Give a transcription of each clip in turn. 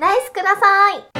ライスください。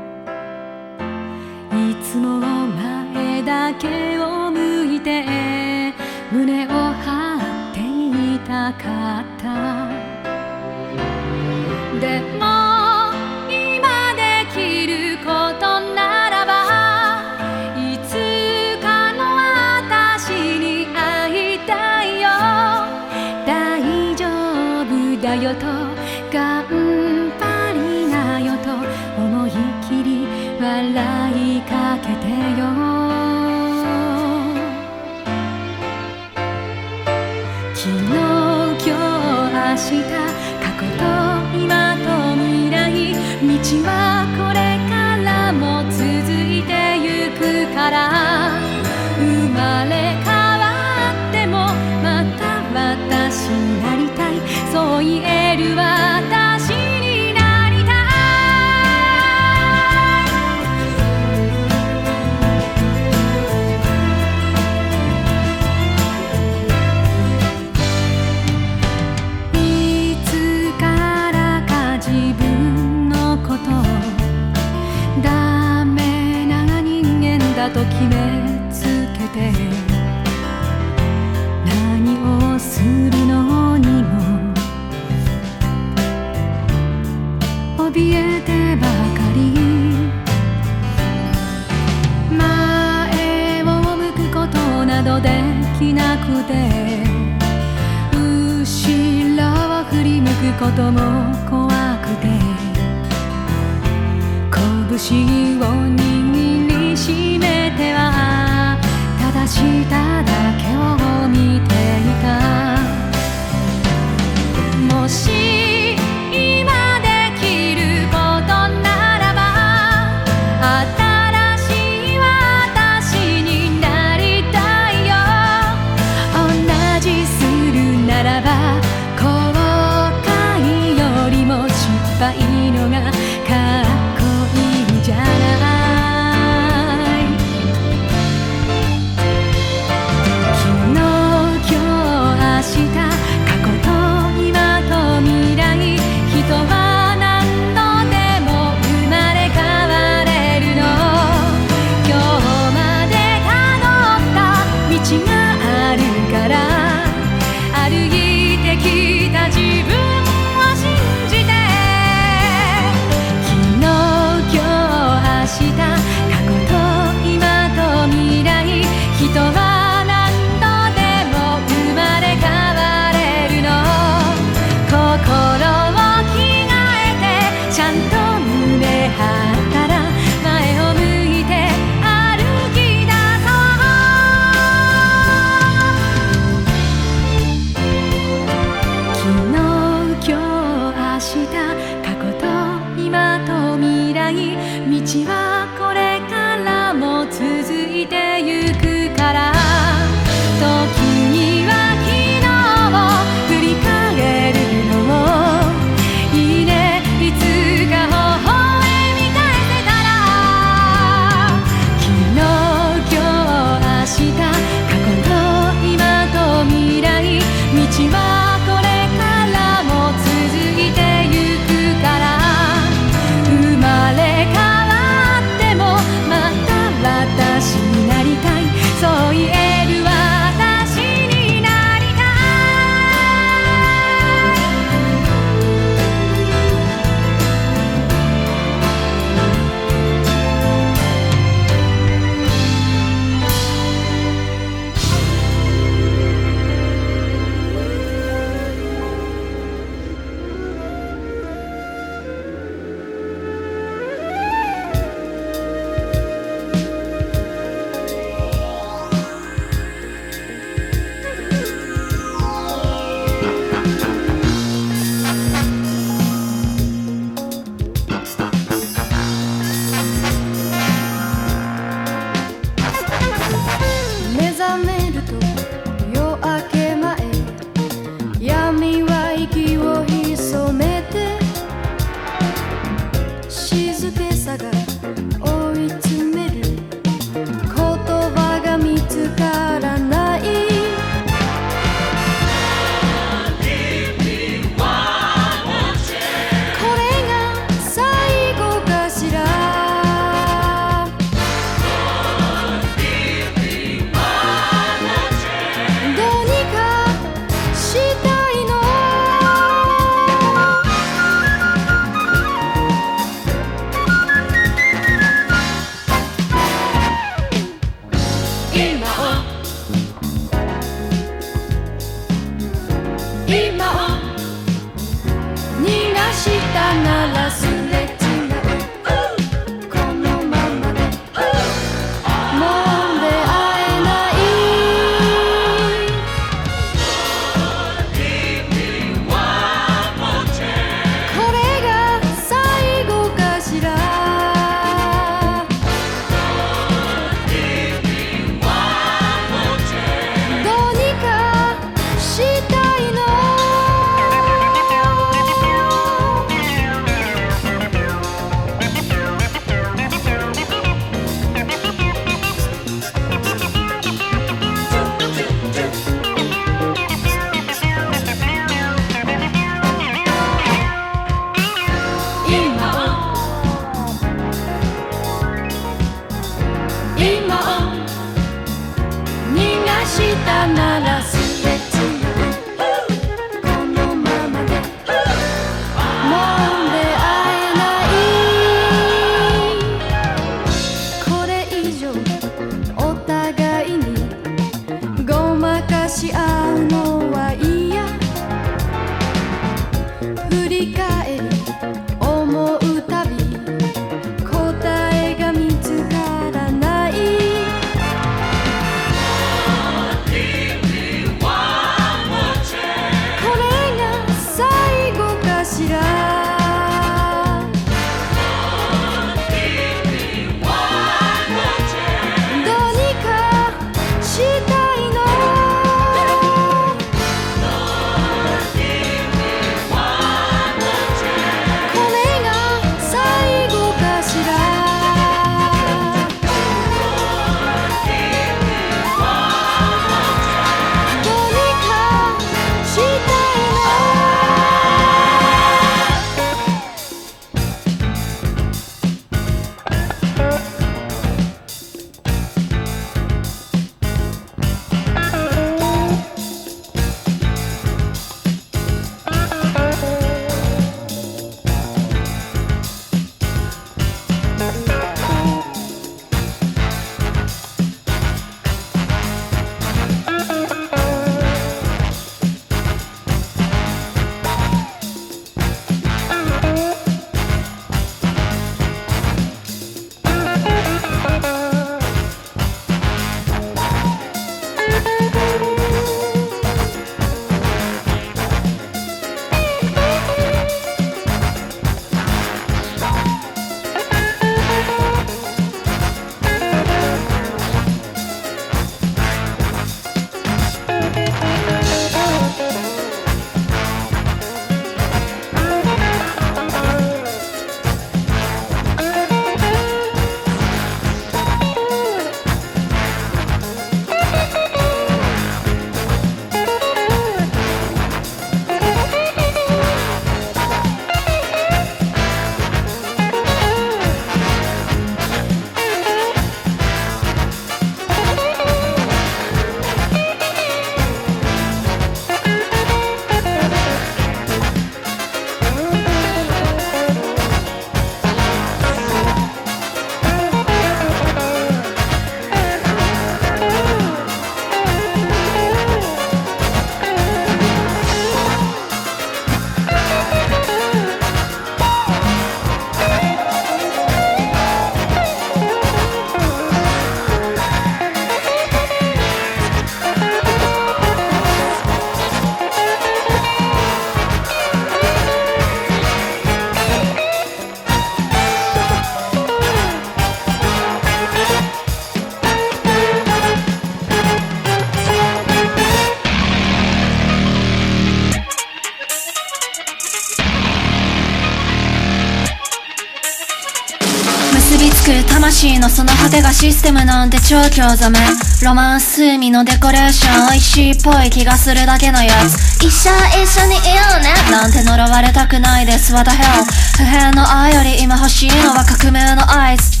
魂のその果てがシステムなんて超興ざめ。ロマンス海のデコレーション美味しいっぽい気がするだけのやつ。一緒一緒にいようね。なんて呪われたくないです。What the hell 不変の愛より今欲しいのは革命のアイス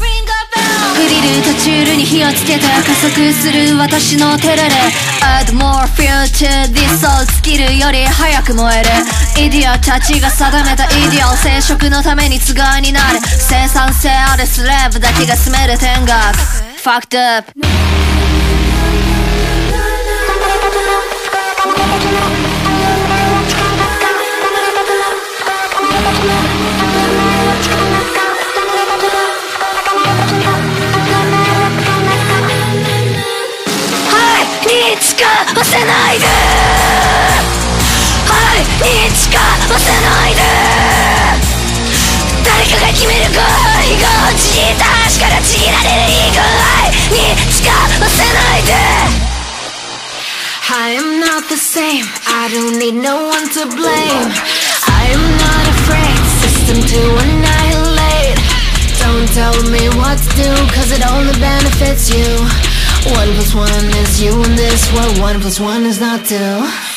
フリルとチュールに火をつけて加速する私のテレレ。Add more fuel to this soul スキルより早く燃える。イディアたちが定めたイディアル生殖のために都合になる。生産性あるスレーブだけが住める天国。Fucked up「せないではいに近寄せないで誰かが決める合意がちぎった足からちぎられるいい具合に近寄せないで I am not the same I don't need no one to blame I am not afraid System to annihilate Don't tell me what to do Cause it only benefits you One plus one is you in this world One plus one is not two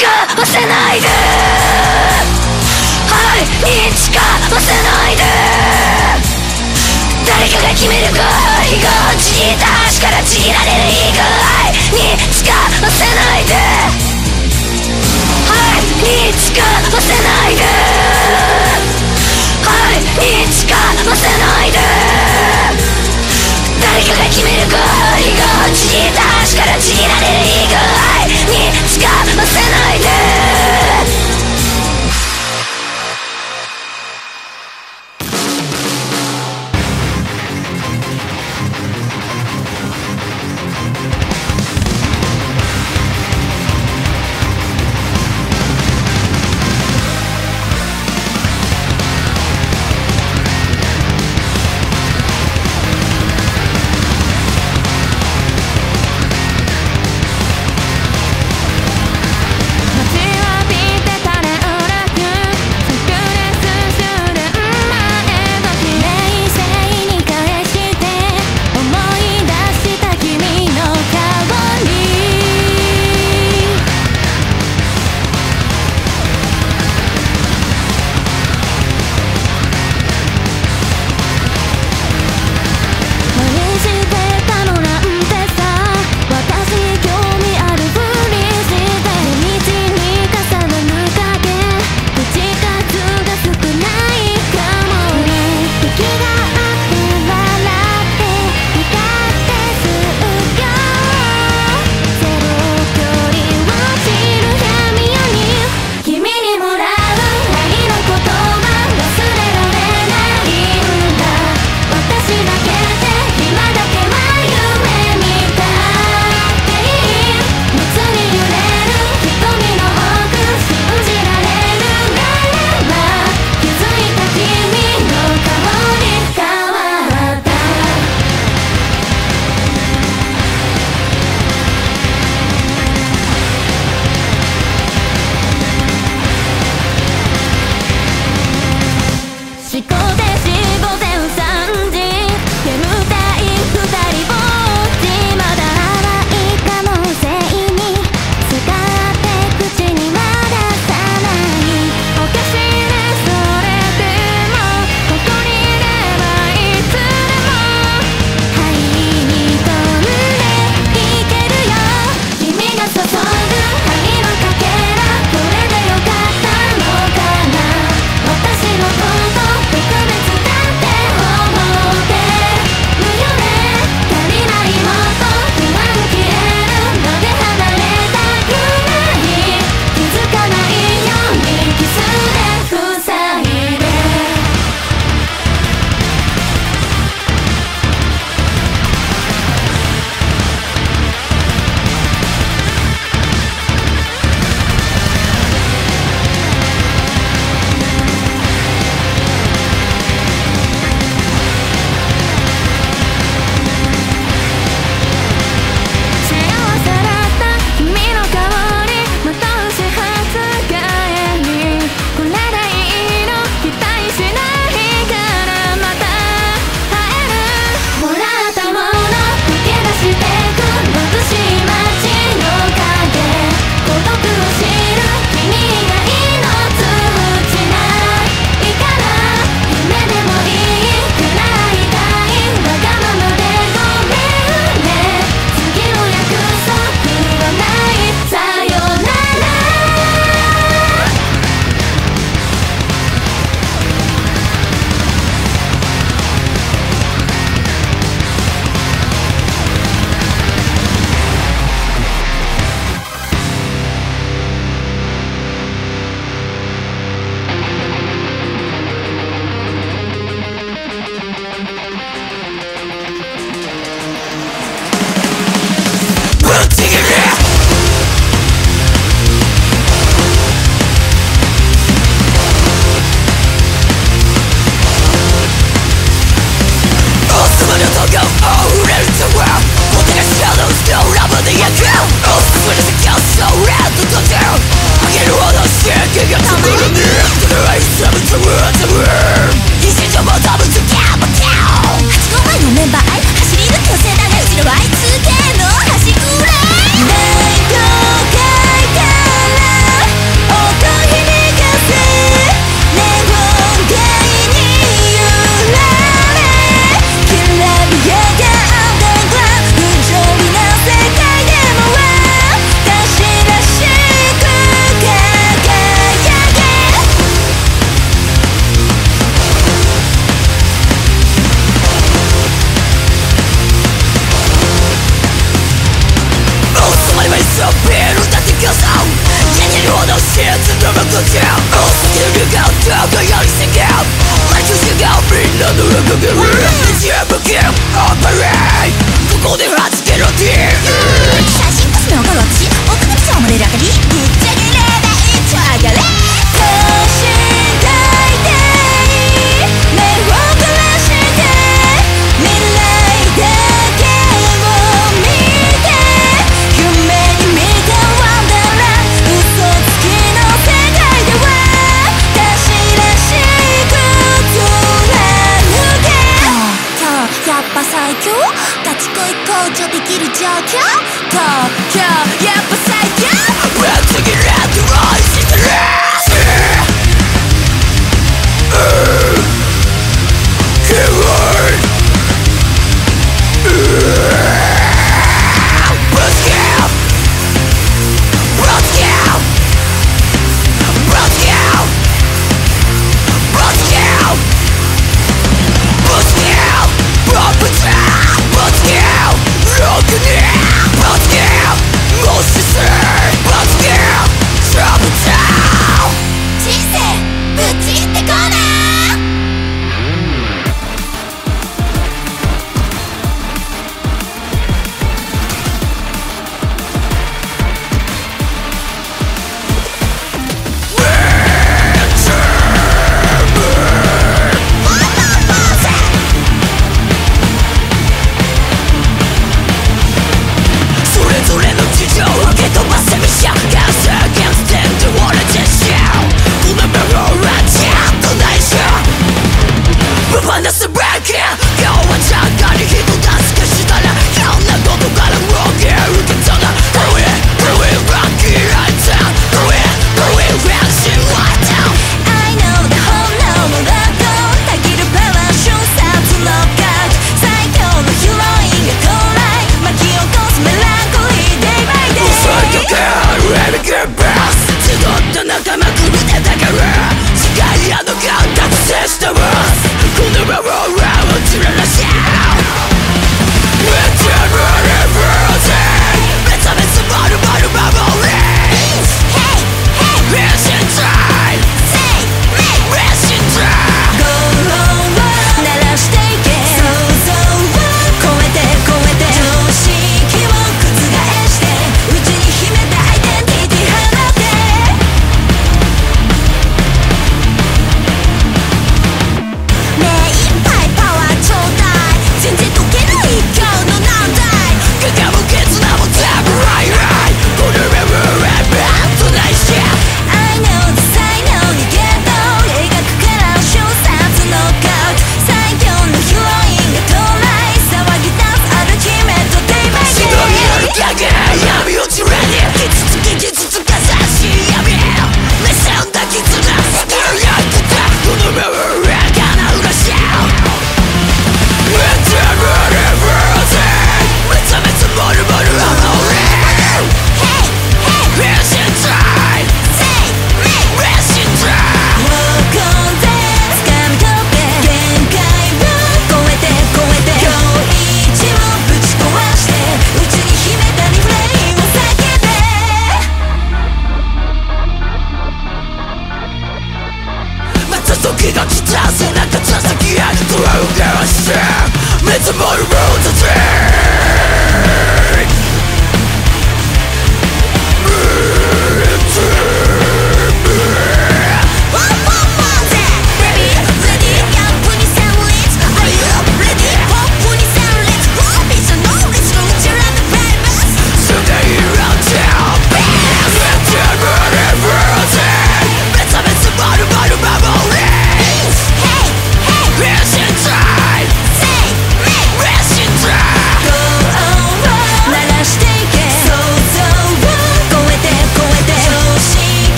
に近寄せないで。はいに近寄せないで。誰かが決める合意がちぎった足からちぎられるいい具合。に近寄せないで。はいに近寄せないで。はいに近寄せないで。誰かが決める合意がちぎった。足からちぎられるいい具合に近寄せないで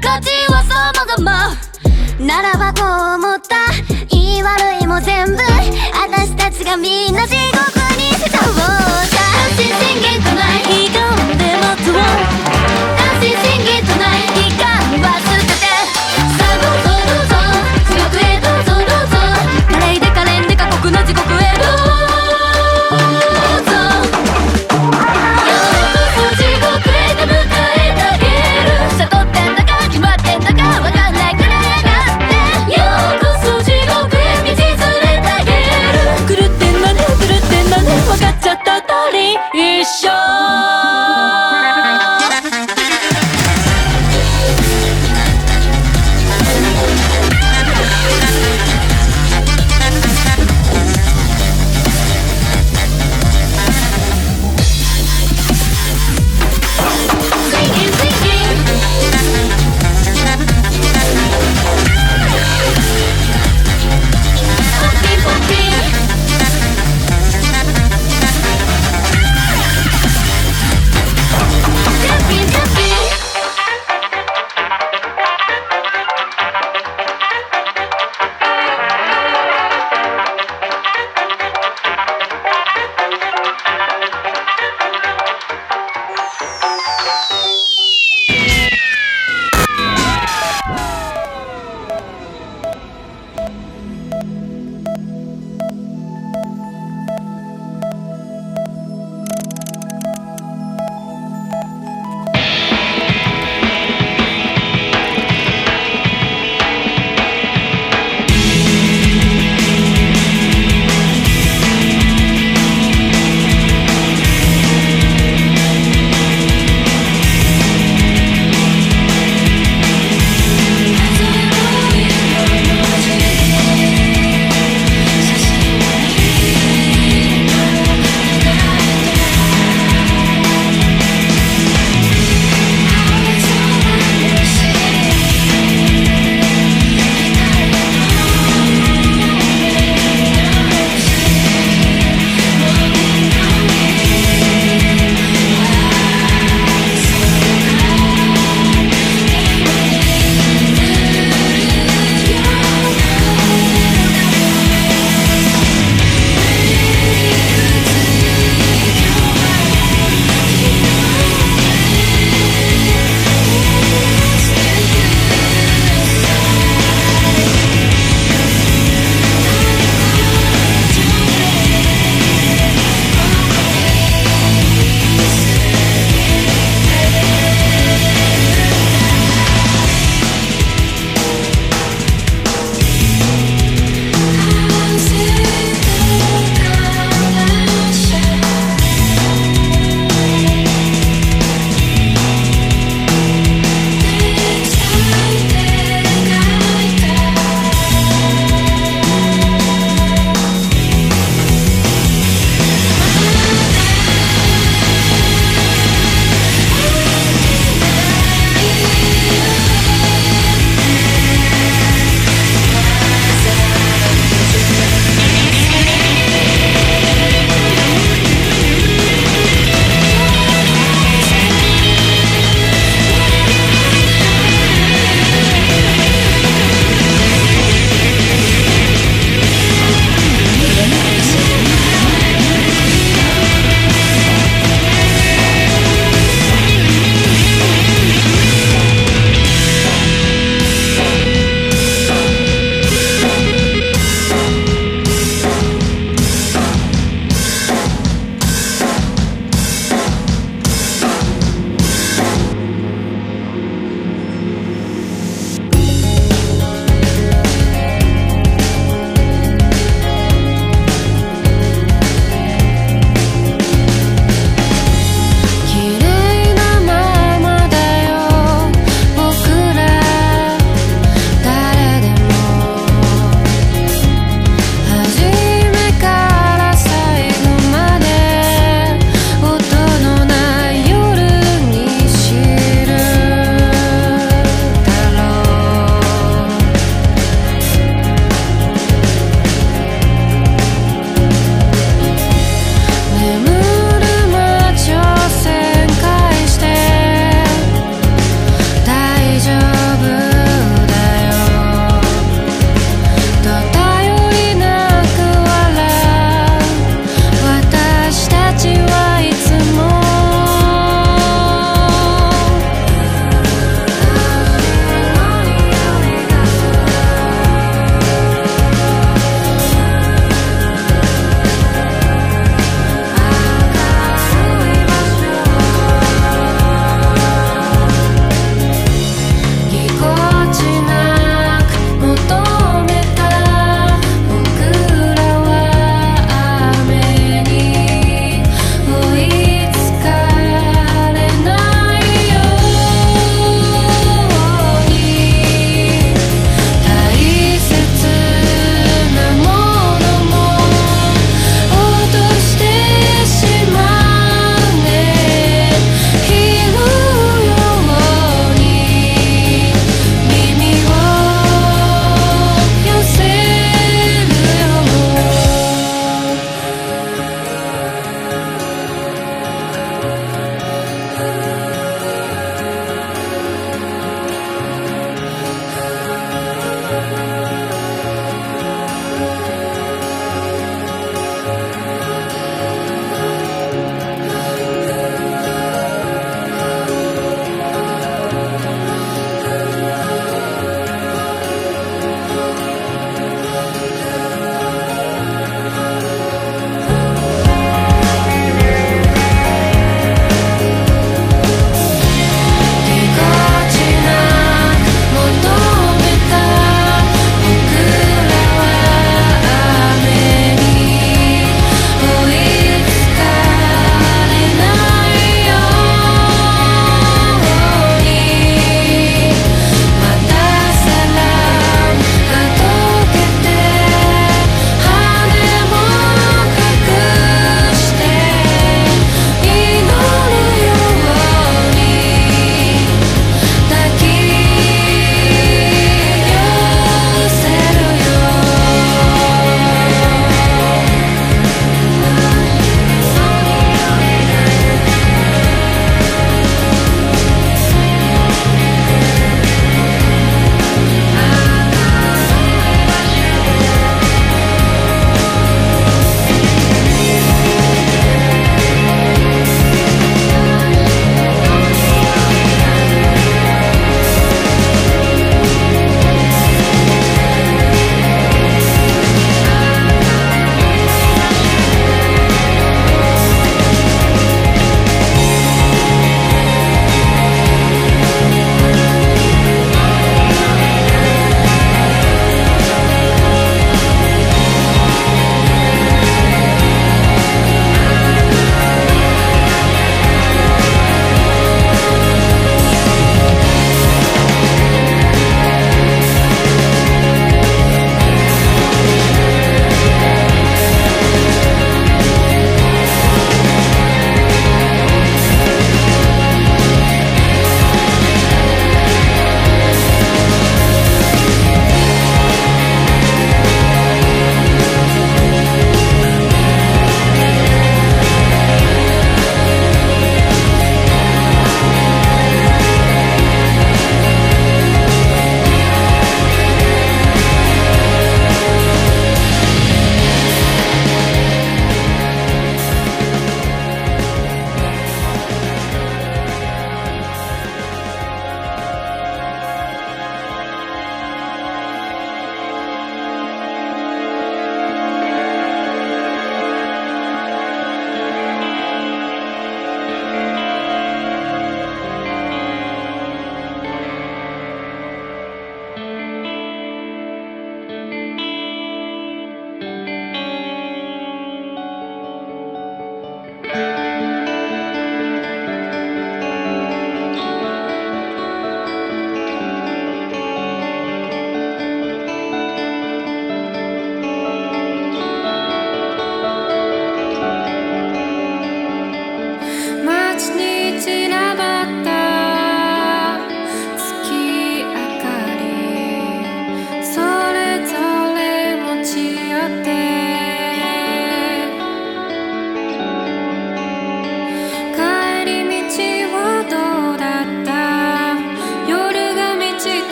形は様まならばこう思った。言い悪いも全部私たちがみんな違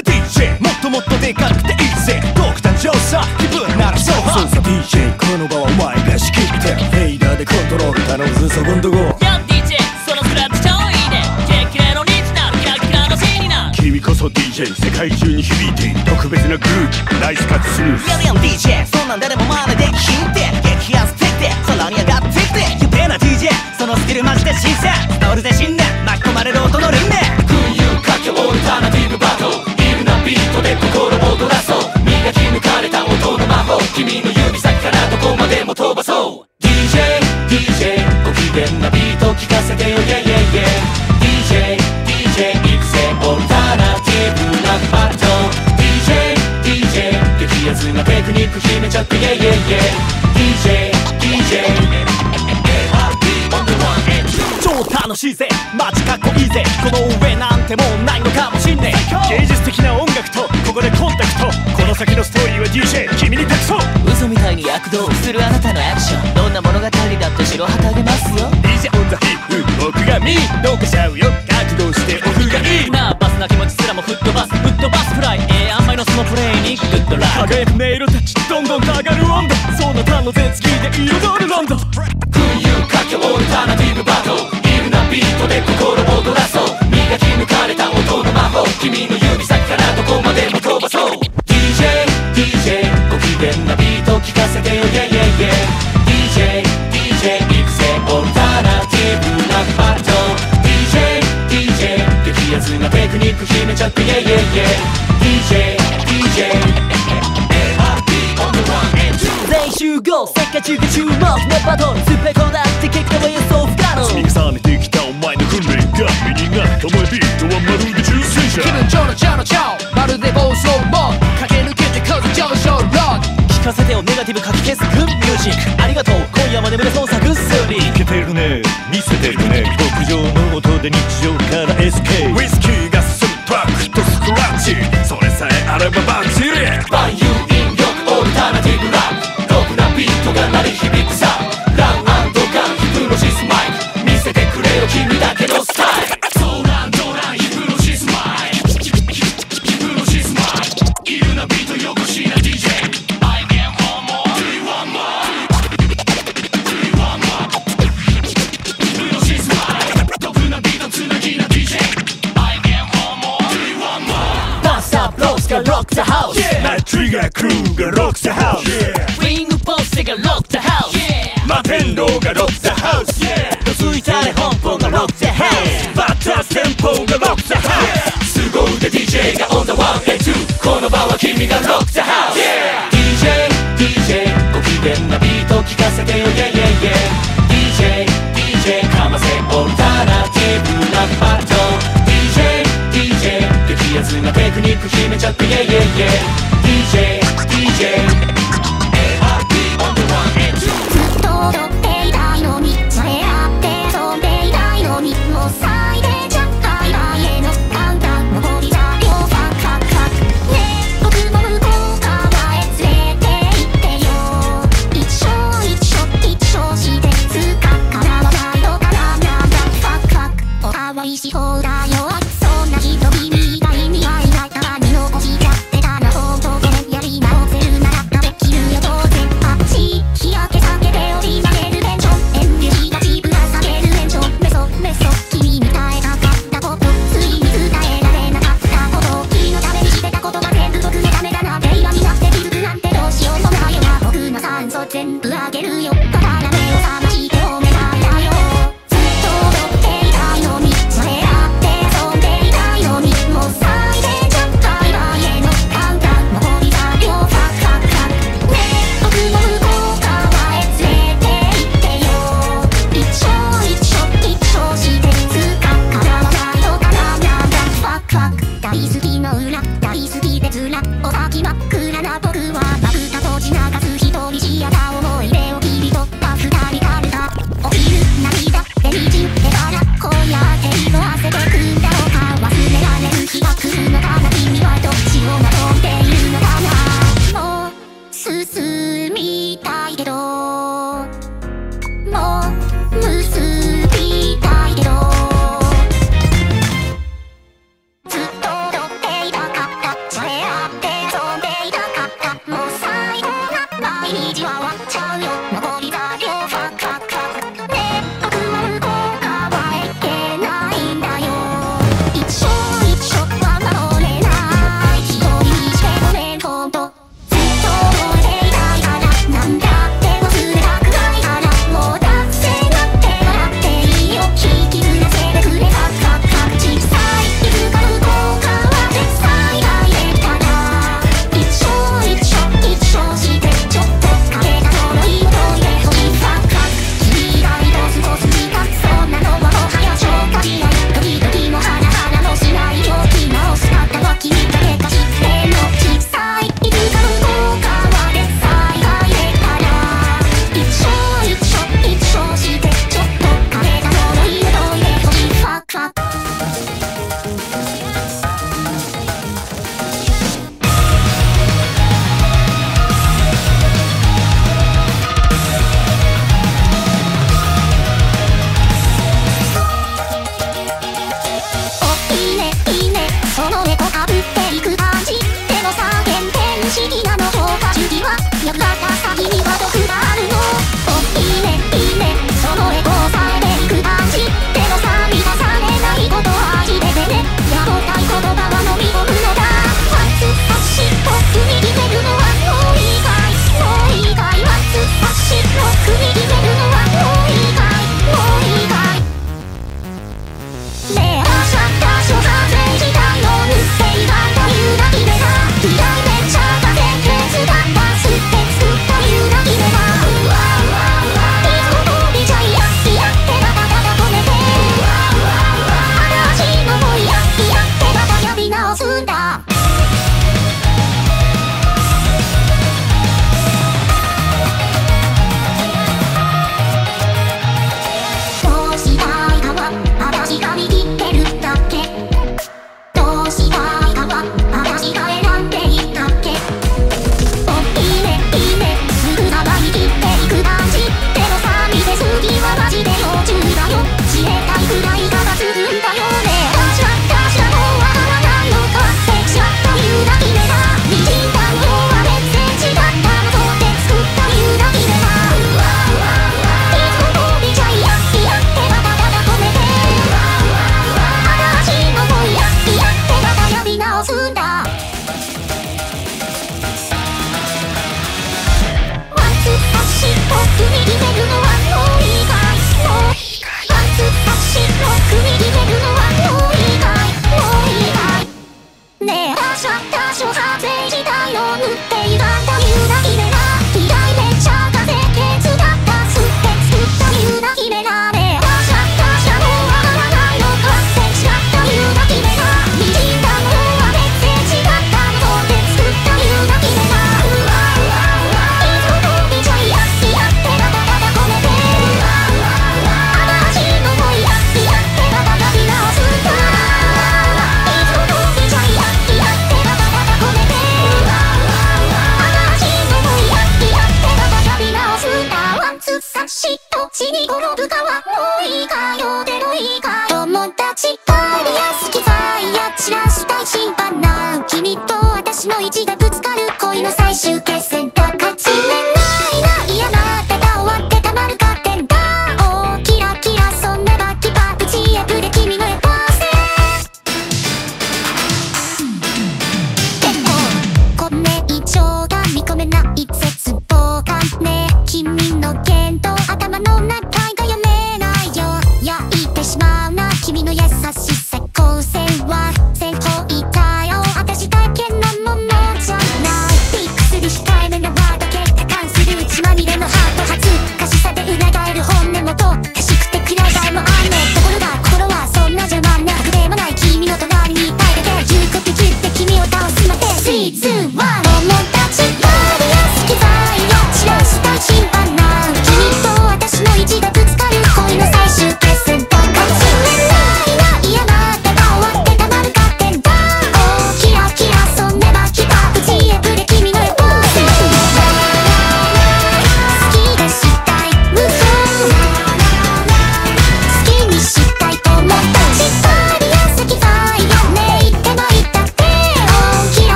っかまなテクニック秘めちゃって Yeah yeah yeah DJ DJ 超楽しいぜマジ。かっこいいぜこの上なんてもうないのかもしんねえ芸術的な音楽とここでコンタクトこの先のストーリーは DJ 君に託そう嘘みたいに躍動するあなたのアクションどんな物語だって白旗あげますよ DJ オンザヒップ僕が見どうかしちゃうよ躍動してオフがいいなバスな気持ちすらも吹っ飛ばす吹っ飛ばすくらいええ、あんまりのそのプレイにグッドラッ音色たちどんどん上がる温度そなたの絶技で彩るロンド。群雄かけオルタナティブバトルビルなビートで心躍らそう。磨き抜かれた音の魔法。君の指先からどこまでも飛ばそう。DJ DJ ご機嫌なビート聞かせてよ yeah yeah yeah DJ DJ 育成オルタナティブなバトル DJ DJ 激アツなテクニック決めちゃって yeah yeah yeah 注目。トって予想不可能。積み重ねてきたお前の訓練。がビートはまるで者。気分まるで暴走駆け抜けて数上昇ロック。聞かせてよネガティブき消すグミュージックありがとう今夜作いけてるね。見せてるね。牧場の音で日常から SK ウィスキー We got crew が rock the house、yeah、ウィングポストが rock the house、yeah、摩天楼が rock the house どついたれ本邦が rock the house バッター戦法が rock the house 凄腕 DJ が on the one and two この場は君が rock the house DJ DJ ご機嫌なビート聞かせてよ yeah yeah yeah DJ DJ かませオルタナティブなバトル DJ DJ 激アツなテクニック決めちゃって yeah yeah yeah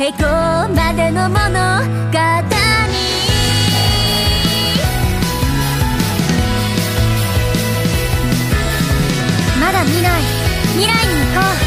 へこまでの物語まだ見ない。未来に行こう。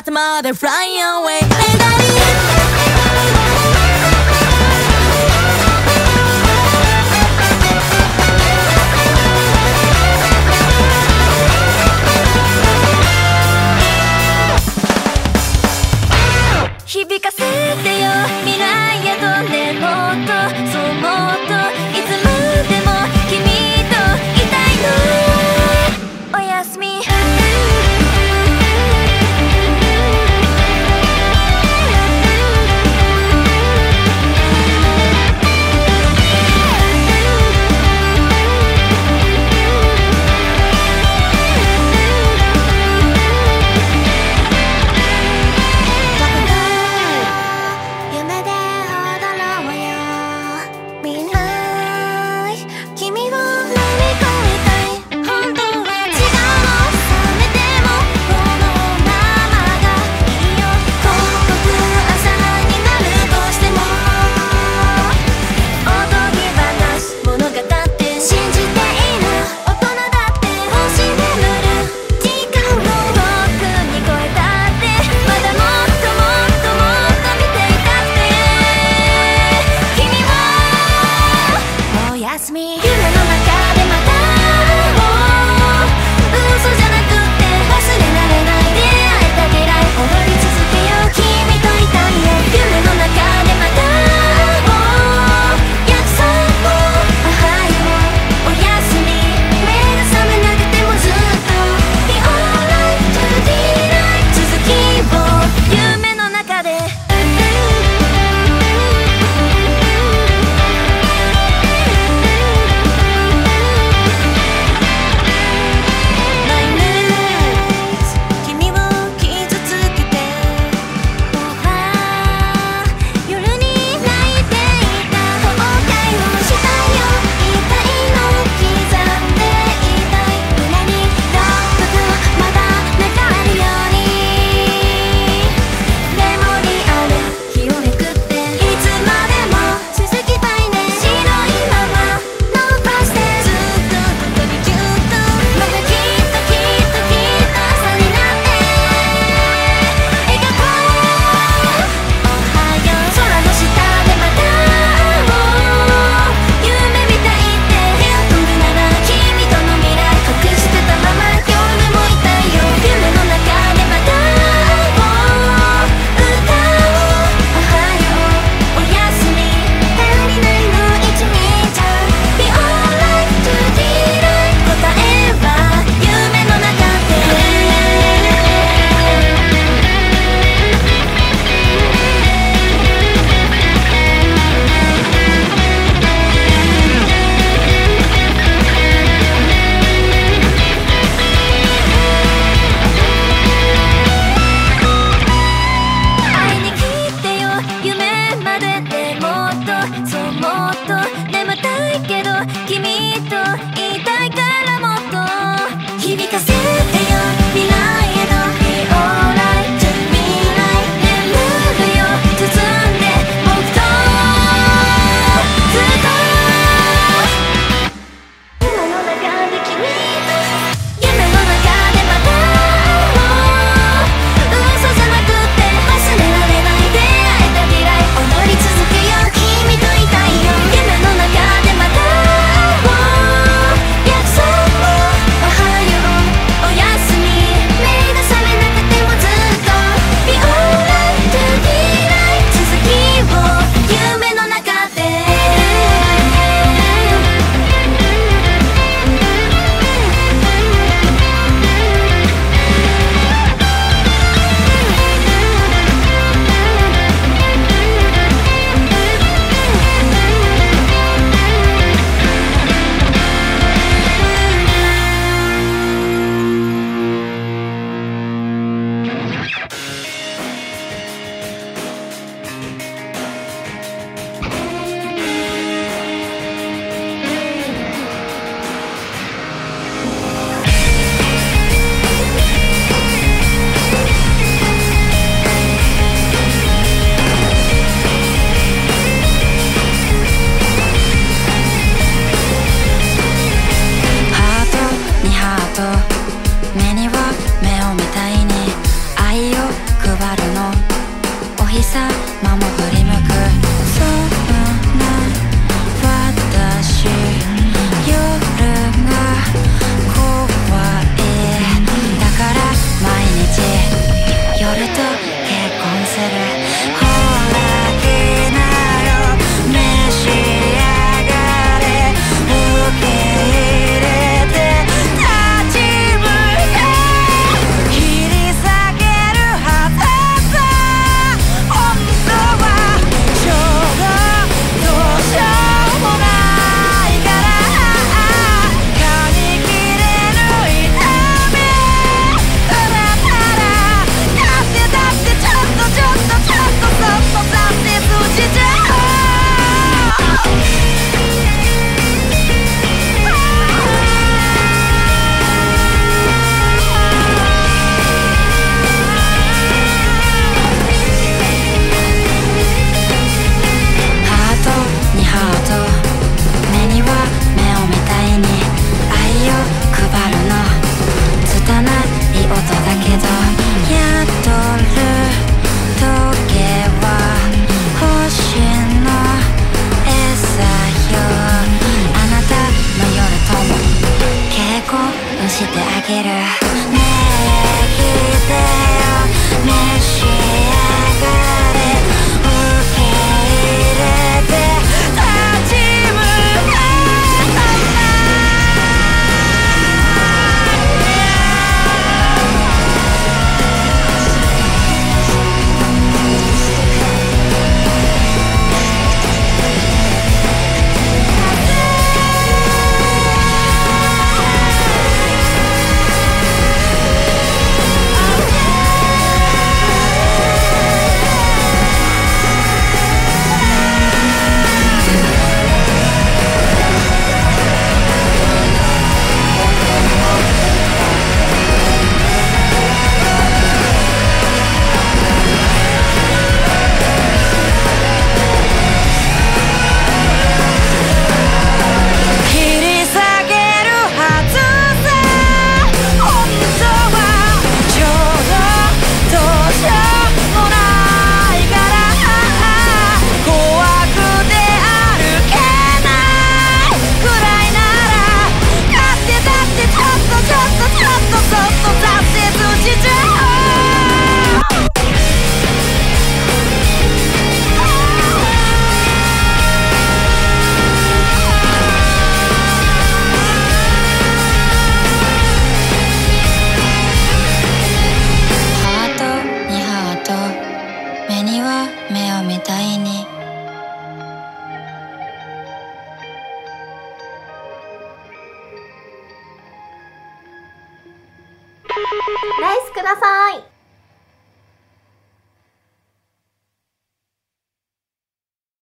界の果てまで Fly away